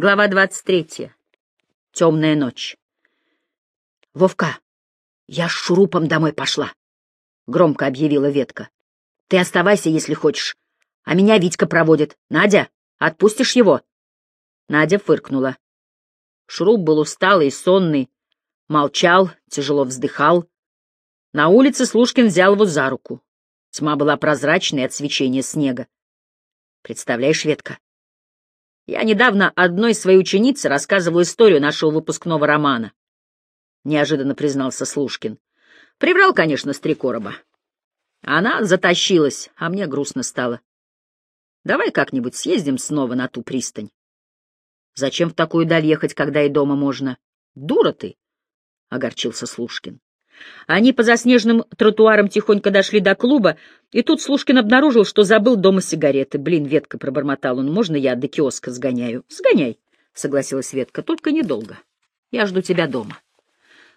Глава двадцать третья. Темная ночь. — Вовка, я с шурупом домой пошла, — громко объявила ветка. — Ты оставайся, если хочешь, а меня Витька проводит. Надя, отпустишь его? Надя фыркнула. Шуруп был усталый и сонный, молчал, тяжело вздыхал. На улице Слушкин взял его за руку. Тьма была прозрачной от свечения снега. Представляешь, Ветка, я недавно одной своей ученице рассказывал историю нашего выпускного романа. Неожиданно признался Слушкин. Приврал, конечно, с три короба. Она затащилась, а мне грустно стало. Давай как-нибудь съездим снова на ту пристань. Зачем в такую даль ехать, когда и дома можно? Дура ты! — огорчился Слушкин. Они по заснеженным тротуарам тихонько дошли до клуба, и тут Слушкин обнаружил, что забыл дома сигареты. «Блин, Ветка», — пробормотал он, — «можно я до киоска сгоняю?» «Сгоняй», — согласилась Ветка, — «только недолго. Я жду тебя дома».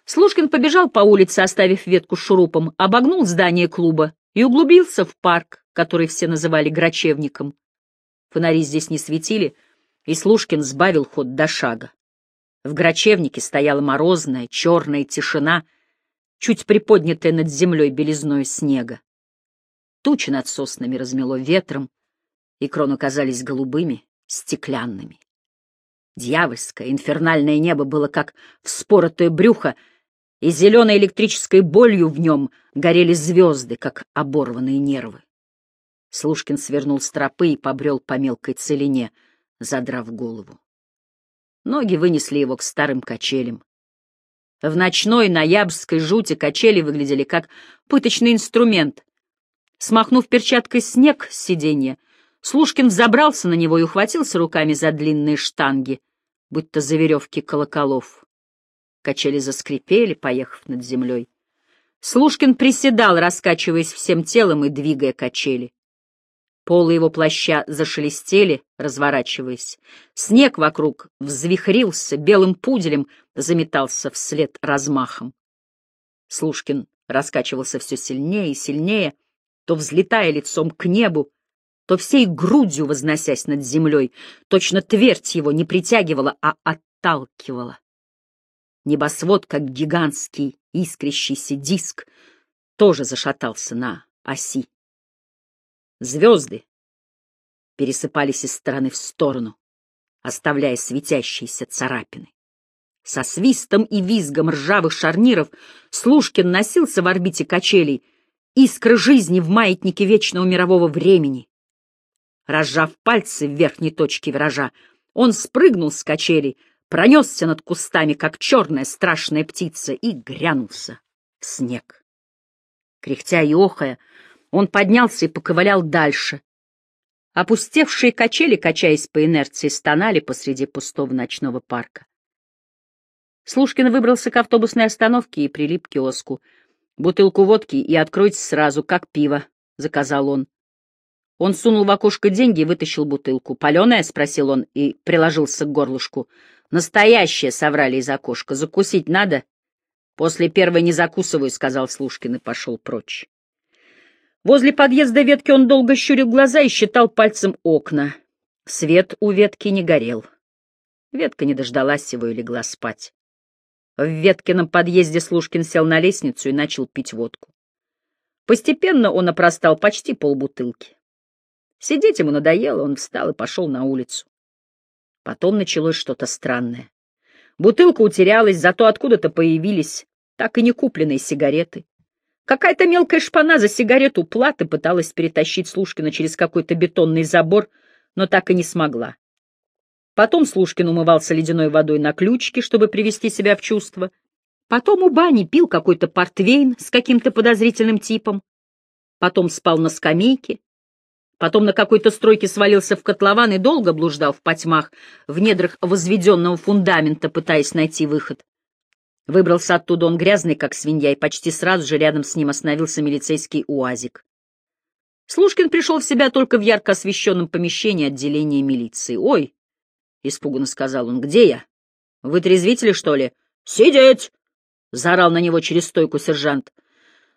Слушкин побежал по улице, оставив Ветку с шурупом, обогнул здание клуба и углубился в парк, который все называли Грачевником. Фонари здесь не светили, и Слушкин сбавил ход до шага. В Грачевнике стояла морозная, черная тишина — чуть приподнятая над землей белизной снега. Тучи над соснами размело ветром, и кроны казались голубыми, стеклянными. Дьявольское, инфернальное небо было как вспоротое брюхо, и зеленой электрической болью в нем горели звезды, как оборванные нервы. Слушкин свернул с тропы и побрел по мелкой целине, задрав голову. Ноги вынесли его к старым качелям. В ночной ноябрьской жути качели выглядели как пыточный инструмент. Смахнув перчаткой снег с сиденья, Слушкин взобрался на него и ухватился руками за длинные штанги, будто за веревки колоколов. Качели заскрипели, поехав над землей. Слушкин приседал, раскачиваясь всем телом и двигая качели. Полы его плаща зашелестели, разворачиваясь. Снег вокруг взвихрился, белым пуделем заметался вслед размахом. Слушкин раскачивался все сильнее и сильнее, то взлетая лицом к небу, то всей грудью возносясь над землей, точно твердь его не притягивала, а отталкивала. Небосвод, как гигантский искрящийся диск, тоже зашатался на оси. Звезды пересыпались из стороны в сторону, оставляя светящиеся царапины. Со свистом и визгом ржавых шарниров Слушкин носился в орбите качелей, искры жизни в маятнике вечного мирового времени. Разжав пальцы в верхней точке виража, он спрыгнул с качелей, пронесся над кустами, как черная страшная птица, и грянулся в снег. Кряхтя и охая, он поднялся и поковылял дальше. Опустевшие качели, качаясь по инерции, стонали посреди пустого ночного парка. Слушкин выбрался к автобусной остановке и прилип к киоску. «Бутылку водки и откройте сразу, как пиво», — заказал он. Он сунул в окошко деньги и вытащил бутылку. «Паленая?» — спросил он и приложился к горлышку. «Настоящее!» — соврали из окошка. «Закусить надо?» «После первой не закусываю», — сказал Слушкин и пошел прочь. Возле подъезда ветки он долго щурил глаза и считал пальцем окна. Свет у ветки не горел. Ветка не дождалась его и легла спать. В Веткином подъезде Слушкин сел на лестницу и начал пить водку. Постепенно он опростал почти полбутылки. Сидеть ему надоело, он встал и пошел на улицу. Потом началось что-то странное. Бутылка утерялась, зато откуда-то появились так и не купленные сигареты. Какая-то мелкая шпана за сигарету платы пыталась перетащить Слушкина через какой-то бетонный забор, но так и не смогла. Потом Слушкин умывался ледяной водой на ключке, чтобы привести себя в чувство. Потом у бани пил какой-то портвейн с каким-то подозрительным типом. Потом спал на скамейке. Потом на какой-то стройке свалился в котлован и долго блуждал в потьмах, в недрах возведенного фундамента, пытаясь найти выход. Выбрался оттуда он грязный, как свинья, и почти сразу же рядом с ним остановился милицейский уазик. Слушкин пришел в себя только в ярко освещенном помещении отделения милиции. «Ой!» — испуганно сказал он. «Где я? Вы трезвители, что ли?» «Сидеть!» — заорал на него через стойку сержант.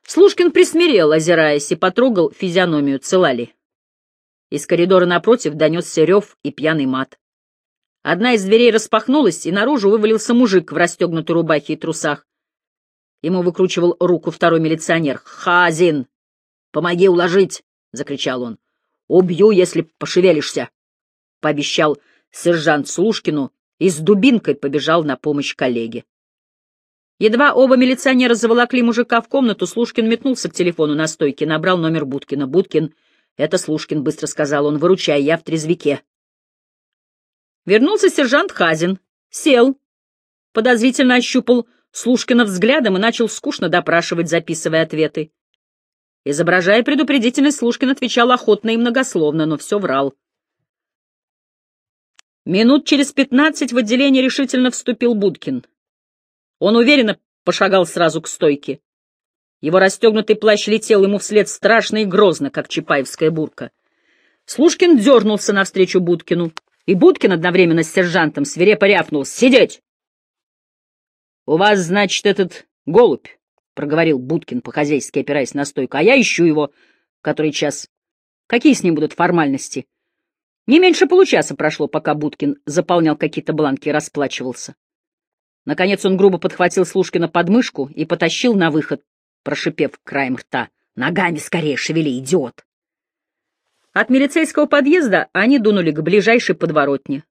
Слушкин присмирел, озираясь, и потрогал физиономию, цела ли. Из коридора напротив донесся рев и пьяный мат. Одна из дверей распахнулась, и наружу вывалился мужик в расстегнутой рубахе и трусах. Ему выкручивал руку второй милиционер. «Хазин! Помоги уложить!» — закричал он. «Убью, если пошевелишься!» — пообещал сержант Слушкину и с дубинкой побежал на помощь коллеге. Едва оба милиционера заволокли мужика в комнату, Слушкин метнулся к телефону на стойке, набрал номер Будкина. «Будкин, это Слушкин», — быстро сказал он, — «выручай, я в трезвике». Вернулся сержант Хазин, сел, подозрительно ощупал Слушкина взглядом и начал скучно допрашивать, записывая ответы. Изображая предупредительность, Слушкин отвечал охотно и многословно, но все врал. Минут через пятнадцать в отделение решительно вступил Будкин. Он уверенно пошагал сразу к стойке. Его расстегнутый плащ летел ему вслед страшно и грозно, как чапаевская бурка. Слушкин дернулся навстречу Будкину, и Будкин одновременно с сержантом свирепо рявкнул «Сидеть!» «У вас, значит, этот голубь», — проговорил Будкин, по-хозяйски опираясь на стойку, — «а я ищу его, который час. Какие с ним будут формальности?» Не меньше получаса прошло, пока Будкин заполнял какие-то бланки и расплачивался. Наконец он грубо подхватил Слушкина под мышку и потащил на выход, прошипев краем рта. «Ногами скорее шевели, идиот!» От милицейского подъезда они дунули к ближайшей подворотне.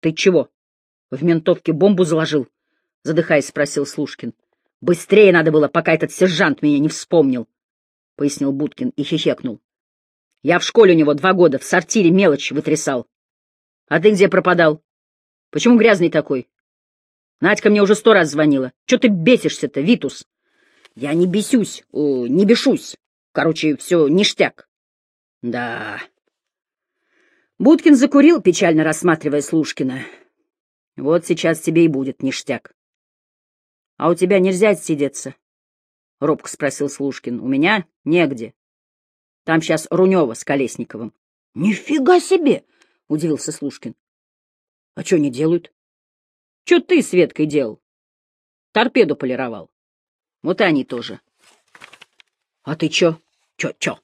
«Ты чего? В ментовке бомбу заложил?» — задыхаясь, спросил Слушкин. «Быстрее надо было, пока этот сержант меня не вспомнил», — пояснил Будкин и хихекнул. Я в школе у него два года, в сортире мелочь вытрясал. А ты где пропадал? Почему грязный такой? Надька мне уже сто раз звонила. Че ты бесишься-то, Витус? Я не бесюсь, о, не бешусь. Короче, все ништяк. Да. Будкин закурил, печально рассматривая Слушкина. Вот сейчас тебе и будет ништяк. — А у тебя нельзя отсидеться? — робко спросил Слушкин. — У меня негде. Там сейчас Рунева с Колесниковым. — Нифига себе! — удивился Слушкин. — А что они делают? — Что ты с Веткой делал? Торпеду полировал. Вот и они тоже. — А ты чё? Чё-чё? —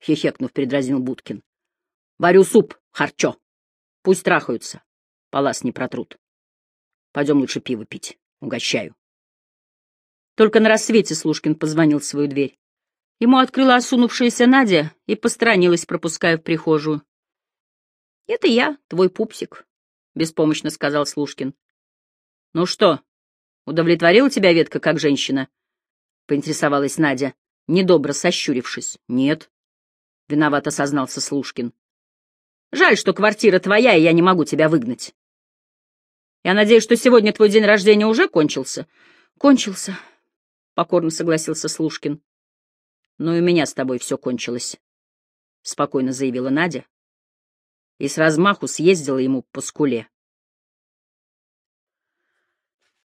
хихекнув, предразнил Будкин. — Варю суп, харчо. Пусть трахаются. Палас не протрут. Пойдем лучше пиво пить. Угощаю. Только на рассвете Слушкин позвонил в свою дверь. Ему открыла осунувшаяся Надя и посторонилась, пропуская в прихожую. — Это я, твой пупсик, — беспомощно сказал Слушкин. — Ну что, удовлетворила тебя ветка как женщина? — поинтересовалась Надя, недобро сощурившись. — Нет, — виновато сознался Слушкин. — Жаль, что квартира твоя, и я не могу тебя выгнать. — Я надеюсь, что сегодня твой день рождения уже кончился? — Кончился, — покорно согласился Слушкин. «Ну и у меня с тобой все кончилось», — спокойно заявила Надя и с размаху съездила ему по скуле.